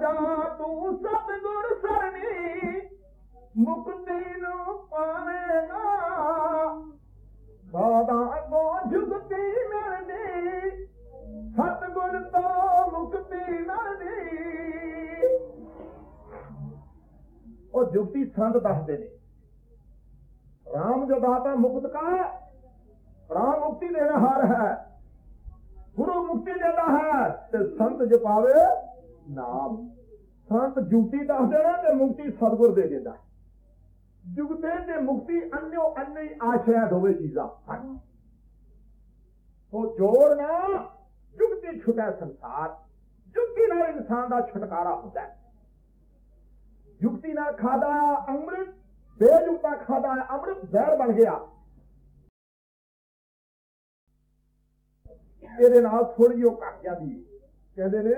ਜਾ ਤੂੰ ਸਤਿਗੁਰ ਸਰਣੀ, ਮੁਕਤੀ ਨੂੰ ਪਾਵੇਂਗਾ। ਸਾਦਾ ਕੋ ਜੁਗਤੀ ਮਿਲਦੀ, ਸਤਿਗੁਰ ਤੋਂ ਮੁਕਤੀ ਮਿਲਦੀ। ਉਹ ਜੁਗਤੀ ਸੰਤ ਦੱਸਦੇ ਨੇ, ਰਾਮ ਜੋ ਦਾਤਾ ਮੁਕਤ ਕਾ ਰਾਮ ਮੁਕਤੀ ਦੇਣਾ ਹਾਰ ਹੈ। ਗੁਰੂ ਮੁਕਤੀ ਦੇਦਾ ਹੈ ਤੇ ਸੰਤ ਜੋ ਪਾਵੇ ਨਾਮ। ਸੰਤ ਜੁਗਤੀ ਦੱਸਦੇ ਨੇ ਤੇ ਮੁਕਤੀ ਸਤਿਗੁਰ ਦੇ ਦਿੰਦਾ। ਜੁਗਤੇ ਤੇ ਮੁਕਤੀ ਅੰਨਿਓ ਅੰਨੇ ਆਸ਼ਰਿਆ ਦੋਵੇਂ ਚੀਜ਼ਾਂ। ਹਨ ਉਹ ਜੋੜ ਨਾ ਜੁਗਤੀ ਛੁਟੈ ਸੰਸਾਰ। ਜੁਗਤੀ ਨਾਲ ਇਨਸਾਨ ਦਾ ਛੁਟਕਾਰਾ ਹੁੰਦਾ ਹੈ। ਜੁਗਤੀ ਨਾਲ ਖਾਦਾ ਅੰਮ੍ਰਿਤ, ਬੇਜੁਗਤਾ ਖਾਦਾ ਅੰਮ੍ਰਿਤ ਜ਼ਹਿਰ ਬਣ ਗਿਆ। ਇਹਦੇ ਨਾਲ ਥੋੜੀ ਉਹ ਘਟ ਜਾਂਦੀ ਹੈ। ਕਹਿੰਦੇ ਨੇ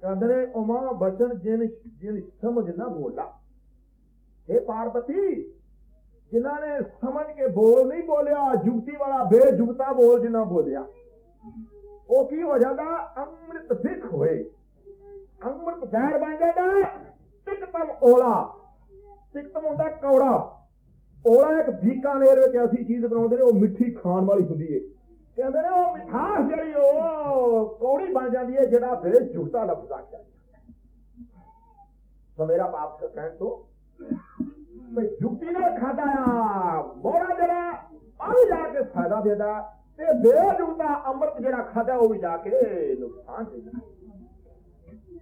ਕਹਿੰਦੇ ਨੇ ਉਮਾ ਬਚਨ ਜਿਨ ਜਿਨ ਸਮਝ ਨਾ ਬੋਲਾ। ਇਹ ਪਾਰਵਤੀ ਜਿਨ੍ਹਾਂ ਨੇ ਸਮਝ ਕੇ ਬੋਲ ਨਹੀਂ ਬੋਲਿਆ, ਜੁਗਤੀ ਵਾਲਾ ਬੇਜੁਗਤਾ ਬੋਲ ਜਿਨ੍ਹਾਂ ਬੋਲਿਆ। ਉਹ ਕੀ ਹੋ ਜਾਂਦਾ? ਅੰਮ੍ਰਿਤ ਵਿਖ ਹੋਏ। ਅੰਮ੍ਰਿਤ ਜ਼ਹਿਰ ਬਣ ਜਾਂਦਾ। ਟਿਕਤਮ ਓਲਾ ਟਿਕਤਮ ਹੁੰਦਾ ਕੌੜਾ। ਉਹਨਾਂ ਇੱਕ ਬੀਕਾਨੇਰ ਵਿੱਚ ਐਸੀ ਚੀਜ਼ ਬਣਾਉਂਦੇ ਨੇ, ਉਹ ਮਿੱਠੀ ਖਾਣ ਵਾਲੀ ਹੁੰਦੀ ਏ। ਕਹਿੰਦੇ ਨੇ, ਉਹ ਮਿਠਾਸ ਜਿਹੜੀ ਉਹ ਕੌੜੀ ਬਣ ਜਾਂਦੀ ਹੈ ਜਿਹੜਾ ਬੇਜੁਗਤਾ ਲਫ਼ਜ਼ ਆਖਿਆ ਸੋ ਮੇਰਾ ਬਾਪ ਸੇ ਕਹਿਣ ਤੋਂ ਵੀ ਜੁਗਤੀ ਨਾਲ ਖਾਦਾ ਆ ਮੋੜਾ ਜਿਹੜਾ ਆ ਜਾ ਕੇ ਫਾਇਦਾ ਦੇਦਾ। ਤੇ ਬੇਜੁਗਤਾ ਅੰਮ੍ਰਿਤ ਜਿਹੜਾ ਖਾਦਾ, ਉਹ ਵੀ ਜਾ ਕੇ ਨੁਕਸਾਨ ਦਿੰਦਾ।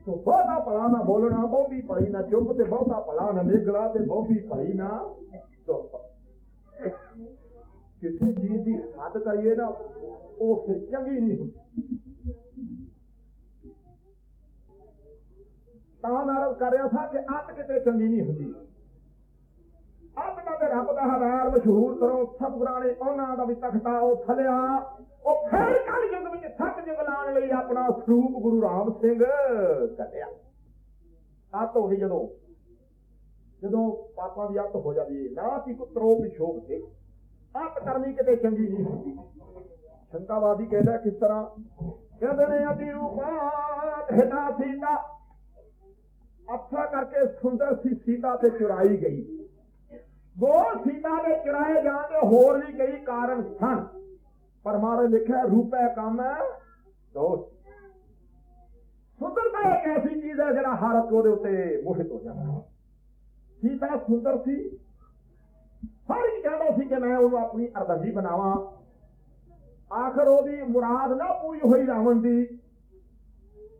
ਤੋ ਬਹੁਤਾ ਭਲਾ ਨਾ ਬੋਲਣਾ, ਬਹੁਤੀ ਭਲੀ ਨਾ ਚੁੱਪ ਤੇ ਬਹੁਤਾ ਭਲਾ ਨਾ ਨਿਗਲਾ ਤੇ ਬਹੁਤੀ ਭਲੀ ਨਾ ਚੁੱਪ ਕਿਸੇ ਚੀਜ਼ ਦੀ ਹੱਦ ਕਰੀਏ ਨਾ, ਉਹ ਫਿਰ ਚੰਗੀ ਨਹੀਂ ਹੁੰਦੀ। ਤਾਂ ਨਾਲ ਕਰਿਆ ਸਾ ਕਿ ਅੱਤ ਕਿਤੇ ਚੰਗੀ ਨਹੀਂ ਹੁੰਦੀ। ਅੱਤ ਦਾ ਤੇ ਰੱਬ ਦਾ ਹਵਾਰ ਮਸ਼ਹੂਰ ਕਰੋ ਸਤਿਗੁਰਾਂ ਨੇ ਉਹਨਾਂ ਦਾ ਵੀ ਤਖਤਾ ਉਹ ਥਲਿਆ। ਉਹ ਫਿਰ ਕੱਲ ਯੁੱਗ ਵਿੱਚ ਸੱਤ ਯੁੱਗ ਲਾਉਣ ਲਈ ਆਪਣਾ ਸਰੂਪ ਗੁਰੂ ਰਾਮ ਸਿੰਘ ਕੱਢਿਆ। ਅੱਤ ਹੋ ਜਦੋਂ ਜਦੋਂ ਪਾਪਾਂ ਦੀ ਅੱਤ ਹੋ ਜਾਂਦੀ ਹੈ ਨਾ ਸੀ ਕੋ ਪਿਛੋਕ ਤੇ ਅੱਤ ਕਰਨੀ ਕਿਤੇ ਚੰਗੀ ਨਹੀਂ ਹੁੰਦੀ। ਸ਼ੰਕਾਵਾਦੀ ਕਹਿੰਦਾ, ਕਿਸ ਤਰ੍ਹਾਂ? ਕਹਿੰਦੇ ਨੇ, ਅਤੀ ਹਿਤਾ ਸੀਤਾ। ਅੱਛਾ ਕਰਕੇ ਸੁੰਦਰ ਸੀ ਸੀਤਾ ਤੇ ਚੁਰਾਈ ਗਈ। ਗੋ ਸੀਤਾ ਦੇ ਚੁਰਾਏ ਜਾਣ ਦੇ ਹੋਰ ਵੀ ਕਈ ਕਾਰਨ ਸਨ। ਪਰ ਮਾਰੇ ਲਿਖਿਆ, ਰੂਪੇ ਕੰਮ ਹੈ, ਦੋਸਤ। ਸੁੰਦਰਤਾ ਇੱਕ ਐਸੀ ਚੀਜ਼ ਹੈ ਜਿਹੜਾ ਹਰ ਉਹਦੇ ਉੱਤੇ ਮੋਹਿਤ ਹੋ ਜਾਂਦਾ ਹੈ। ਸੀਤਾ ਸੁੰਦਰ ਸੀ। ਹਰ ਇੱਕ ਕਹਿੰਦਾ ਸੀ ਕਿ ਮੈਂ ਉਹਨੂੰ ਆਪਣੀ ਅਰਦੰਦੀ ਬਣਾਵਾਂ। ਆਖਰ ਉਹਦੀ ਮੁਰਾਦ ਨਾ ਪੂਰੀ ਹੋਈ ਰਾਵਣ ਦੀ।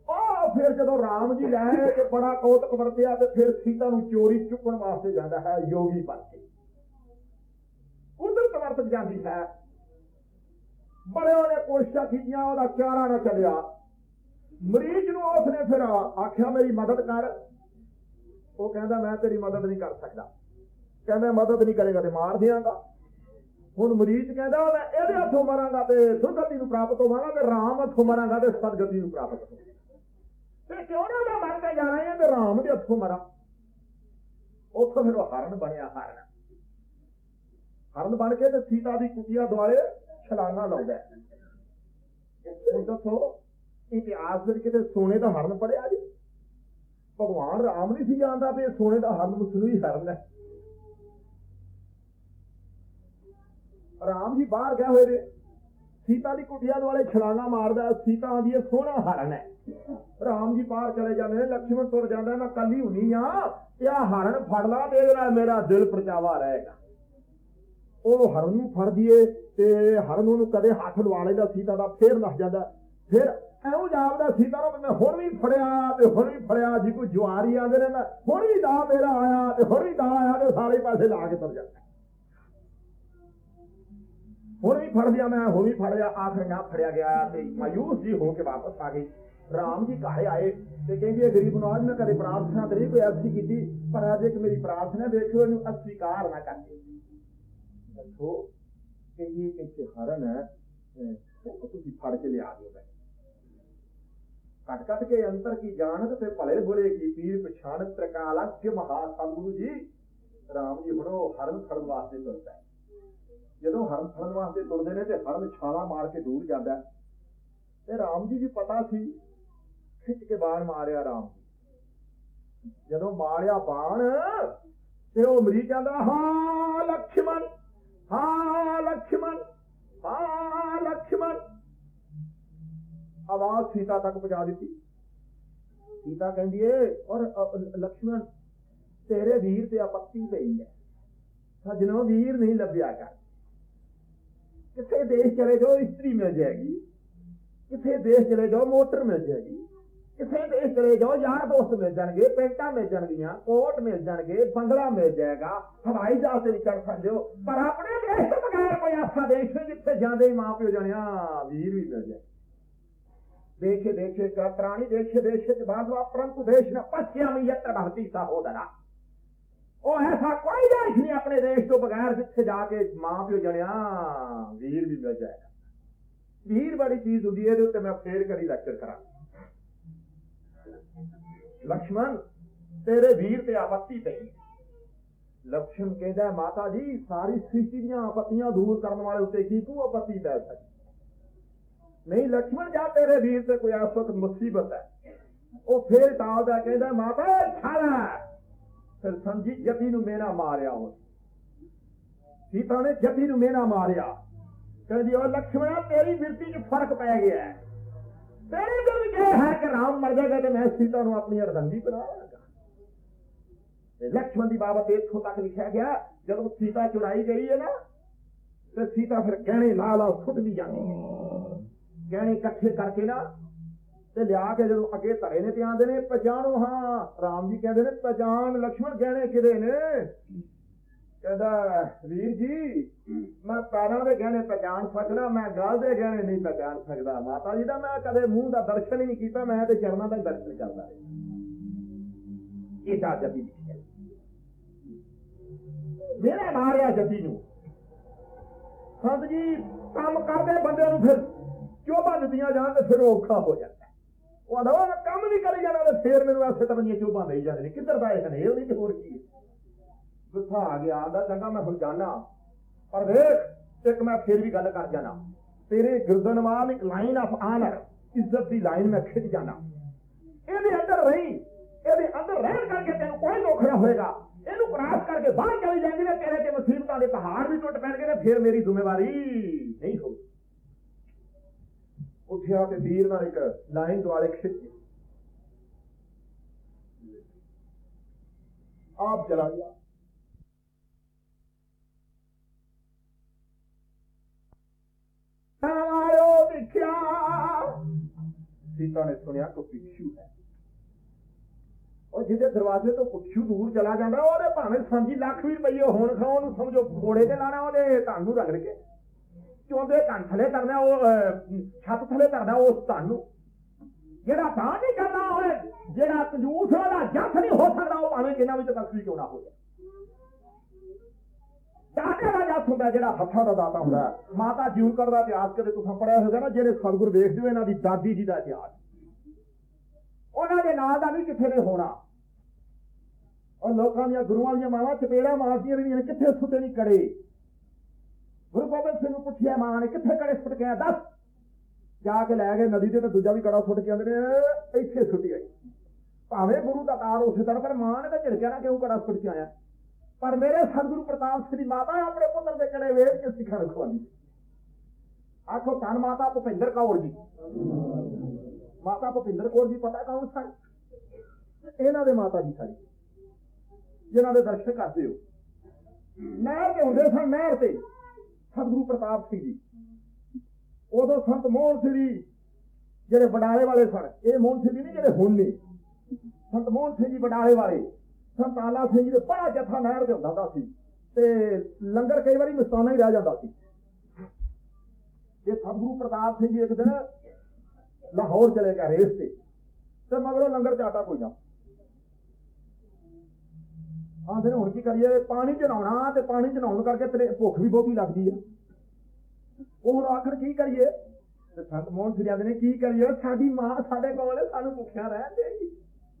ਉਹ ਫਿਰ ਜਦੋਂ ਰਾਮ ਜੀ ਲੈ ਕੇ ਬੜਾ ਕੌਤਕ ਵਰਤਿਆ ਤੇ ਫਿਰ ਸੀਤਾ ਨੂੰ ਚੋਰੀ ਚੁੱਕਣ ਵਾਸਤੇ ਜਾਂਦਾ ਹੈ, ਯੋਗੀ ਬਣ ਕੇ। ਕੁਦਰਤ ਵਰਤ ਜਾਂਦੀ ਹੈ। ਬੜੇ ਉਹਨੇ ਕੋਸ਼ਿਸ਼ਾਂ ਕੀਤੀਆਂ, ਉਹਦਾ ਚਾਰਾ ਨਾ ਚੱਲਿਆ। ਮਰੀਜ਼ ਨੂੰ ਉਸਨੇ ਫਿਰ ਆਖਿਆ, ਮੇਰੀ ਮਦਦ ਕਰ। ਉਹ ਕਹਿੰਦਾ, ਮੈਂ ਤੇਰੀ ਮਦਦ ਨਹੀਂ ਕਰ ਸਕਦਾ। ਕਹਿੰਦਾ, ਮਦਦ ਨਹੀਂ ਕਰੇਗਾ ਤੇ ਮਾਰ ਦਿਆਂਗਾ। ਹੁਣ ਮਰੀਜ਼ ਕਹਿੰਦਾ, ਮੈਂ ਇਹਦੇ ਹੱਥੋਂ ਮਰਾਂਗਾ ਤੇ ਸੁਰਗਤੀ ਨੂੰ ਪ੍ਰਾਪਤ ਹੋਵਾਂਗਾ ਤੇ ਰਾਮ ਹੱਥੋਂ ਮਰਾਂਗਾ ਤੇ ਸਦਗਤੀ ਨੂੰ ਪ੍ਰਾਪਤ ਹੋਵਾਂਗਾ। ਤੇ ਕਿਉਂ ਨਾ ਮੈਂ ਮਰ ਕੇ ਜਾਣਾ ਹੈ ਤੇ ਰਾਮ ਦੇ ਹੱਥੋਂ ਮਰਾਂ? ਉੱਥੋਂ ਫਿਰ ਉਹ ਹਰਨ ਬਣਿਆ, ਹਰਨ। ਹਰਨ ਬਣ ਕੇ ਤੇ ਸੀਤਾ ਦੀ ਕੁਟੀਆ ਦੁਆਲੇ ਛਲਾਂਗਾ ਲਾਉਂਦਾ ਹੈ। ਹੁਣ ਦੱਸੋ, ਇਤਿਹਾਸ ਵਿੱਚ ਕਿਤੇ ਸੋਨੇ ਦਾ ਹਰਨ ਪੜਿਆ ਜੀ? ਭਗਵਾਨ ਰਾਮ ਨਹੀਂ ਸੀ ਜਾਣਦਾ ਵੀ ਸੋਨੇ ਦਾ ਹਰਨ ਮੁਸਲੂ ਹੀ ਹਰਨ ਹੈ। ਰਾਮ ਜੀ ਬਾਹਰ ਗਏ ਹੋਏ ਨੇ। ਸੀਤਾ ਦੀ ਕੁਟਿਆ ਦੁਆਲੇ ਛਲਾਂਗਾ ਮਾਰਦਾ, ਸੀਤਾ ਦੀ ਹੈ ਸੋਹਣਾ ਹਰਨ ਹੈ। ਰਾਮ ਜੀ ਬਾਹਰ ਚਲੇ ਜਾਂਦੇ ਨੇ ਲక్ష్మణ ਤੁਰ ਜਾਂਦਾ, ਮੈਂ ਕੱਲੀ ਹੁਣੀ ਆ ਤੇ ਇਹ ਹਰਨ ਫੜ ਲਾ ਦੇਖਣਾ ਮੇਰਾ ਦਿਲ ਪਰਚਾਵਾ ਰਹੇਗਾ। ਉਹ ਹਰਨ ਨੂੰ ਫੜਦੀਏ ਤੇ ਹਰਨ ਨੂੰ ਕਦੇ ਹੱਥ ਲਵਾ ਲੈਂਦਾ, ਸੀਤਾ ਦਾ ਫੇਰ ਨਸ ਜਾਂਦਾ। ਫਿਰ ਐਉਂ ਜਾਪਦਾ ਸੀਤਾ ਨੂੰ ਮੈਂ ਹੁਣ ਵੀ ਫੜਿਆ ਤੇ ਹੁਣ ਵੀ ਫੜਿਆ, ਜੀ ਕੋਈ ਜਵਾਰੀ ਆਂਦੇ ਨੇ ਮੈਂ ਹੁਣ ਵੀ ਦਾ ਮੇਰਾ ਆਇਆ ਤੇ ਹੁਣ ਵੀ ਦਾ ਆਇਆ ਤੇ ਸਾਰੇ ਪਾਸੇ ਲਾ ਕੇ ਤੁਰ ਜਾਂਦਾ। ਹੁਣ ਵੀ ਫੜ ਲਿਆ ਮੈਂ, ਹੁਣ ਵੀ ਫੜ ਲਿਆ, ਆਖਰ ਨਾ ਫੜਿਆ ਗਿਆ ਤੇ ਮਾਯੂਸ ਜੀ ਹੋ ਕੇ ਵਾਪਸ ਆ ਗਈ ਰਾਮ ਜੀ ਘਰ ਆਏ ਤੇ ਕਹਿੰਦੇ ਇਹ ਗਰੀਬ ਨੂੰ ਅੱਜ ਮੈਂ ਕਦੇ ਪ੍ਰਾਰਥਨਾ ਕਰੀ ਕੋਈ ਐਸੀ ਕੀਤੀ, ਪਰ ਅੱਜ ਇੱਕ ਮੇਰੀ ਪ੍ਰਾਰਥਨਾ ਦੇਖੋ ਇਹਨੂੰ ਅਸਵੀਕਾਰ ਨਾ ਕਰਦੇ ਦੱਸੋ ਕਿ ਇਹ ਇੱਕ ਹਰਨ ਹੈ ਉਹ ਤੁਸੀਂ ਫੜ ਕੇ ਲਿਆ ਦਿਓ ਮੈਂ ਕੱਟ ਕੱਟ ਕੇ ਅੰਤਰ ਕੀ ਜਾਣਤ ਤੇ ਭਲੇ ਬੁਰੇ ਕੀ ਪੀਰ ਪਛਾਣਤ ਤ੍ਰਿਕਾਲ ਅਗਿ ਮਹਾ ਸਤਿਗੁਰੂ ਜੀ। ਰਾਮ ਜੀ ਬਣੋ ਹਰਨ ਫੜਨ ਵਾਸਤੇ ਤੁਰਦਾ ਜਦੋਂ ਹਰਨ ਫੜਨ ਵਾਸਤੇ ਤੁਰਦੇ ਨੇ ਤੇ ਹਰਨ ਛਾਲਾ ਮਾਰ ਕੇ ਦੂਰ ਜਾਂਦਾ ਤੇ ਰਾਮ ਜੀ ਜੀ ਪਤਾ ਸੀ, ਖਿੱਚ ਕੇ ਬਾਣ ਮਾਰਿਆ ਰਾਮ ਜਦੋਂ ਮਾਰਿਆ ਬਾਣ, ਤੇ ਉਹ ਮਰੀ ਜਾਂਦਾ ਹਾਂ ਲਖਮਣ ਹਾਂ ਲਖਮਣ ਹਾਂ ਲਖਮਣ। ਆਵਾਜ਼ ਸੀਤਾ ਤੱਕ ਪਹੁੰਚਾ ਦਿੱਤੀ ਸੀਤਾ ਕਹਿੰਦੀ ਏ ਔਰ ਲక్ష్మణ ਤੇਰੇ ਵੀਰ ਤੇ ਆਪੱਤੀ ਪਈ ਹੈ ਸਜਣੋ ਵੀਰ ਨਹੀਂ ਲੱਭਿਆ ਕਰ ਕਿਸੇ ਦੇਸ਼ ਚਲੇ ਜਾਓ ਇਸਤਰੀ ਮਿਲ ਜਾਏਗੀ ਕਿੱਥੇ ਦੇਸ਼ ਚਲੇ ਜਾਓ ਮੋਟਰ ਮਿਲ ਜਾਏਗੀ ਕਿਸੇ ਦੇਸ਼ ਚਲੇ ਜਾਓ ਯਾਰ ਦੋਸਤ ਮਿਲ ਜਾਣਗੇ ਪੈਂਟਾਂ ਮਿਲ ਜਾਣਗੀਆਂ ਕੋਟ ਮਿਲ ਜਾਣਗੇ ਬੰਗਲਾ ਮਿਲ ਜਾਏਗਾ ਹਵਾਈ ਜਹਾਜ਼ ਤੇ ਵੀ ਚੜ ਸਕਦੇ ਹੋ ਪਰ ਆਪਣੇ ਦੇਸ਼ ਤੋਂ ਬਗੈਰ ਕੋਈ ਆਸਾ ਦੇਸ਼ ਜਿੱਥੇ ਜਾਂਦੇ ਹੀ ਮਾਂ ਪਿਓ ਜਾਣਿਆ ਵੀਰ ਵੀ ਮਿਲ ਜਾਏ દેશે દેશે કત્રાણી દેશે દેશે બાંધવા પરંતુ દેશના પશ્ચિમી યત્ર ભવતી સહોદરા ਉਹ ਐਸਾ ਕੋਈ ਦੇਸ਼ ਨਹੀਂ ਆਪਣੇ ਦੇਸ਼ ਤੋਂ ਬਗੈਰ ਜਿੱਥੇ ਜਾ ਕੇ ਮਾਂ ਪਿਓ ਜਣਿਆ ਵੀਰ ਵੀ ਮਿਲ ਜਾਏਗਾ ਵੀਰ ਬੜੀ ਚੀਜ਼ ਹੁੰਦੀ ਹੈ ਦੇ ਉੱਤੇ ਮੈਂ ਫੇਰ ਕਰੀ ਲੈਕਚਰ ਕਰਾਂ ਲక్ష్మణ ਤੇਰੇ ਵੀਰ ਤੇ ਆਪੱਤੀ ਪਈ ਲక్ష్మణ ਕਹਿੰਦਾ ਮਾਤਾ ਜੀ ਸਾਰੀ ਸ੍ਰਿਸ਼ਟੀ ਦੀਆਂ ਆਪੱਤੀਆਂ ਦੂਰ ਕਰਨ ਵਾਲੇ ਉੱਤੇ ਕੀ ਤੂੰ ਆਪੱਤੀ ਪੈ ਸਕਦੀ ਨਹੀਂ, ਲਕਸ਼ਮਣ, ਜਾ ਤੇਰੇ ਵੀਰ ਤੇ ਕੋਈ ਇਸ ਵਕਤ ਮੁਸੀਬਤ ਹੈ। ਉਹ ਫੇਰ ਟਾਲਦਾ ਕਹਿੰਦਾ, ਮਾਤਾ ਛਾਲਾ ਫਿਰ ਸੰਜੀ ਜਤੀ ਨੂੰ ਮੇਰਾ ਮਾਰਿਆ ਉਹ। ਸੀਤਾ ਨੇ ਜਤੀ ਨੂੰ ਮੇਰਾ ਮਾਰਿਆ। ਕਹਿੰਦੀ ਉਹ ਲਕਸ਼ਮਣਾ ਤੇਰੀ ਬਿਰਤੀ 'ਚ ਫ਼ਰਕ ਪੈ ਗਿਆ ਤੇਰੇ ਗੁਰੂ ਇਹ ਹੈ ਕਿ ਰਾਮ ਮਰ ਜਾਏਗਾ ਤੇ ਮੈਂ ਸੀਤਾ ਨੂੰ ਆਪਣੀ ਅਰਦੰਗੀ ਬਣਾ ਤੇ ਲਕਸ਼ਮਣ ਦੀ ਬਾਬਤ ਇੱਥੋਂ ਤੱਕ ਲਿਖਿਆ ਗਿਆ, ਜਦੋਂ ਸੀਤਾ ਚੁਰਾਈ ਗਈ ਹੈ ਨਾ, ਤੇ ਸੀਤਾ ਫਿਰ ਕਹਿਣੇ ਲਾਲ ਆ ਫੁੱਟ ਵੀ ਜਾਂਦੀ ਗਹਿਣੇ ਇਕੱਠੇ ਕਰਕੇ ਨਾ ਤੇ ਲਿਆ ਕੇ ਜਦੋਂ ਅੱਗੇ ਧਰੇ ਨੇ ਤੇ ਆਂਦੇ ਨੇ, ਪਛਾਣੋ ਹਾਂ। ਰਾਮ ਜੀ ਕਹਿੰਦੇ ਨੇ, ਪਛਾਣ ਲక్ష్మణ ਗਹਿਣੇ ਕਿਦੇ ਨੇ? ਕਹਿੰਦਾ, ਵੀਰ ਜੀ, ਮੈਂ ਪੈਰਾਂ ਦੇ ਗਹਿਣੇ ਪਛਾਣ ਸਕਦਾ, ਮੈਂ ਗਲ ਦੇ ਗਹਿਣੇ ਨਹੀਂ ਪਛਾਣ ਸਕਦਾ। ਮਾਤਾ ਜੀ ਦਾ ਮੈਂ ਕਦੇ ਮੂੰਹ ਦਾ ਦਰਸ਼ਨ ਹੀ ਨਹੀਂ ਕੀਤਾ, ਮੈਂ ਤੇ ਚਰਨਾਂ ਦਾ ਦਰਸ਼ਨ ਕਰਦਾ ਇਹ ਤਾਂ ਜਪੀ ਮੇਰੇ ਮਾਰਿਆ ਜਪੀ ਨੂੰ। ਸੰਤ ਜੀ, ਕੰਮ ਕਰਦੇ ਬੰਦੇ ਨੂੰ ਫਿਰ ਚੋਭਾਂ ਦਿੱਤੀਆਂ ਜਾਣ ਤੇ ਫਿਰ ਉਹ ਔਖਾ ਹੋ ਜਾਂਦਾ। ਉਹ ਆਦਾ, ਉਹ ਕੰਮ ਵੀ ਕਰੀ ਜਾਣਾ ਤੇ ਫੇਰ ਮੈਨੂੰ ਐਸੇ ਤਰ੍ਹਾਂ ਦੀਆਂ ਚੋਭਾਂ ਦੇਈ ਜਾਂਦੇ ਕਿੱਧਰ ਦਾ ਇਹ ਹਨੇਲ ਨਹੀਂ ਤੇ ਹੋਰ ਕੀ ਹੈ? ਗੁੱਸਾ ਆ ਗਿਆ, ਆਂਦਾ, ਚੰਗਾ, ਮੈਂ ਹੁਣ ਜਾਣਾ। ਪਰ ਵੇਖ, ਇੱਕ ਮੈਂ ਫੇਰ ਵੀ ਗੱਲ ਕਰ ਜਾਣਾ। ਤੇਰੇ ਗਿਰਦਨਵਾਲ ਇੱਕ ਲਾਈਨ ਆਫ ਆਨਰ ਇੱਜ਼ਤ ਦੀ ਲਾਈਨ ਮੈਂ ਖਿੱਚ ਜਾਣਾ। ਇਹਦੇ ਅੰਦਰ ਰਹੀ, ਇਹਦੇ ਅੰਦਰ ਰਹਿਣ ਕਰਕੇ ਤੈਨੂੰ ਕੋਈ ਦੁੱਖ ਨਾ ਹੋਏਗਾ। ਇਹਨੂੰ ਕ੍ਰਾਸ ਕਰਕੇ ਬਾਹਰ ਚਲੀ ਜਾਂਦੀ ਨੇ ਤੇਰੇ ਤੇ ਮੁਸੀਬਤਾਂ ਦੇ ਪਹਾੜ ਵੀ ਟੁੱਟ ਪੈਣਗੇ ਤੇ ਫਿਰ ਮੇਰੀ ਜ਼ਿੰਮੇਵਾਰੀ ਨਹੀਂ ਹੋਊਗੀ। ਉੱਠਿਆ ਤੇ ਵੀਰ ਨਾਲ ਇੱਕ ਲਾਈਨ ਦੁਆਲੇ ਖਿੱਚੀ ਆਪ ਚਲਾ ਗਿਆ ਆਇਓ ਦੇਖਿਆ। ਸੀਤਾ ਨੇ ਸੁਣਿਆ ਕਿ ਪਿੱਛੂ ਹੈ। ਉਹ ਜਿਹਦੇ ਦਰਵਾਜ਼ੇ ਤੋਂ ਪੁੱਛੂ ਦੂਰ ਚਲਾ ਜਾਂਦਾ, ਉਹਦੇ ਭਾਵੇਂ ਸਾਂਝੀ ਲੱਖ ਵੀ ਰੁਪਈਏ ਹੋਣ ਖਾਉ ਉਹਨੂੰ ਸਮਝੋ, ਘੋੜੇ ਤੇ ਲਾਣਾ ਉਹਦੇ ਧਨ ਨੂੰ ਰਗੜ ਕੇ। ਚੋਂਦੇ ਕੰਨ ਥਲੇ ਕਰਦਾ ਉਹ ਛੱਤ ਥਲੇ ਕਰਦਾ ਉਸ ਧਨ ਨੂੰ ਜਿਹੜਾ ਤਾਂ ਨਹੀਂ ਕਰਨਾ ਹੋਏ ਜਿਹੜਾ ਕੰਜੂਸ ਉਹਦਾ ਜੱਥ ਨਹੀਂ ਹੋ ਸਕਦਾ, ਉਹ ਭਾਵੇਂ ਕਿੰਨਾ ਵਿੱਚ ਤਸਵੀਰ ਕਿਉਂ ਨਾ ਹੋਵੇ। ਦਾਤੇ ਦਾ ਜੱਥ ਹੁੰਦਾ, ਜਿਹੜਾ ਹੱਥਾਂ ਦਾ ਦਾਤਾ ਹੁੰਦਾ। ਮਾਤਾ ਜੂਰ ਦਾ ਇਤਿਹਾਸ ਕਦੇ ਤੁਸੀਂ ਪੜਿਆ ਹੋਵੇਗਾ ਨਾ, ਜਿਹੜੇ ਸਤਿਗੁਰ ਵੇਖਦੇ ਹੋ ਇਹਨਾਂ ਦੀ ਦਾਦੀ ਜੀ ਦਾ ਇਤਿਹਾਸ। ਉਹਨਾਂ ਦੇ ਨਾਂ ਦਾ ਵੀ ਕਿੱਥੇ ਨੇ ਹੋਣਾ। ਉਹ ਲੋਕਾਂ ਦੀਆਂ ਗੁਰੂਆਂ ਦੀਆਂ ਮਾਵਾਂ ਚਪੇੜਾ ਮਾਰਦੀਆਂ ਰਹੀਆਂ ਨੇ ਕਿੱਥੇ ਸੁੱਤੇ ਨਹੀਂ ਕੜੇ? ਗੁਰੂ ਗੋਬਿੰਦ ਸਿੰਘ ਨੂੰ ਪੁੱਛਿਆ, ਮਾਂ ਨੇ ਕਿੱਥੇ ਕੜੇ ਸੁੱਟ ਕੇ ਦੱਸ। ਜਾ ਕੇ ਲੈ ਗਏ, ਨਦੀ ਤੇ ਤੇ ਦੂਜਾ ਵੀ ਕੜਾ ਸੁੱਟ ਕੇ ਆਉਂਦੇ ਨੇ, ਇੱਥੇ ਸੁੱਟੀ ਆਈ ਭਾਵੇਂ ਗੁਰੂ ਦਾ ਕਾਰ ਉਸੇ ਤਰ੍ਹਾਂ, ਪਰ ਮਾਂ ਨੇ ਤਾਂ ਝਿੜਕਿਆ ਨਾ ਕਿਉਂ ਕੜਾ ਸੁੱਟ ਕੇ ਆਇਆ? ਪਰ ਮੇਰੇ ਸਤਿਗੁਰੂ ਪ੍ਰਤਾਪ ਸਿੰਘ ਮਾਤਾ ਆਪਣੇ ਪੁੱਤਰ ਦੇ ਕੜੇ ਵੇਖ ਕੇ ਸਿੱਖਾਂ ਰਖਵਾਲੀ ਆਖੋ, ਧੰਨ ਮਾਤਾ ਭੁਪਿੰਦਰ ਕੌਰ ਜੀ। ਮਾਤਾ ਭੁਪਿੰਦਰ ਕੌਰ ਜੀ, ਪਤਾ ਕੌਣ ਸਨ? ਇਹਨਾਂ ਦੇ ਮਾਤਾ ਜੀ ਸਨ ਜਿਨ੍ਹਾਂ ਦੇ ਦਰਸ਼ਨ ਕਰਦੇ ਹੋ। ਨਹਿਰ ਤੇ ਹੁੰਦੇ ਸਨ, ਨਹਿਰ ਤੇ। ਸਤਿਗੁਰੂ ਪ੍ਰਤਾਪ ਸਿੰਘ ਜੀ। ਉਦੋਂ ਸੰਤ ਮੋਹਨ ਸਿੰਘ ਜੀ ਜਿਹੜੇ ਬਡਾਲੇ ਵਾਲੇ ਸਨ, ਇਹ ਮੋਹਨ ਸਿੰਘ ਜੀ ਨਹੀਂ ਜਿਹੜੇ ਹੁਣ ਨੇ। ਸੰਤ ਮੋਹਨ ਸਿੰਘ ਜੀ ਬਡਾਲੇ ਵਾਲੇ, ਸੰਤ ਆਲਾ ਸਿੰਘ ਜੀ ਦੇ ਬੜਾ ਜਥਾ ਨਹਿਰ ਤੇ ਹੁੰਦਾ ਸੀ ਤੇ ਲੰਗਰ ਕਈ ਵਾਰੀ ਮਸਤਾਨਾ ਹੀ ਰਹਿ ਜਾਂਦਾ ਸੀ। ਇਹ ਸਤਿਗੁਰੂ ਪ੍ਰਤਾਪ ਸਿੰਘ ਜੀ ਇੱਕ ਦਿਨ ਲਾਹੌਰ ਚਲੇ ਗਏ ਰੇਸ ਤੇ ਤੇ ਮਗਰੋਂ ਲੰਗਰ ਚਾਟਾ ਆਟਾ ਕੋਈ ਨਾ ਆਂਦੇ ਨੇ ਹੁਣ ਕੀ ਕਰੀਏ? ਪਾਣੀ ਚ ਤੇ ਪਾਣੀ ਚ ਕਰਕੇ ਤੇਰੇ ਭੁੱਖ ਵੀ ਬਹੁਤੀ ਲੱਗਦੀ ਆ। ਉਹ ਹੁਣ ਆਖਰ ਕੀ ਕਰੀਏ? ਤੇ ਸੰਤ ਮੋਹਨ ਸਿੰਘ ਜਾਂਦੇ ਨੇ, ਕੀ ਕਰੀਏ? ਸਾਡੀ ਮਾਂ ਸਾਡੇ ਕੋਲ, ਸਾਨੂੰ ਭੁੱਖਿਆ ਰਹਿਣ ਦੇ।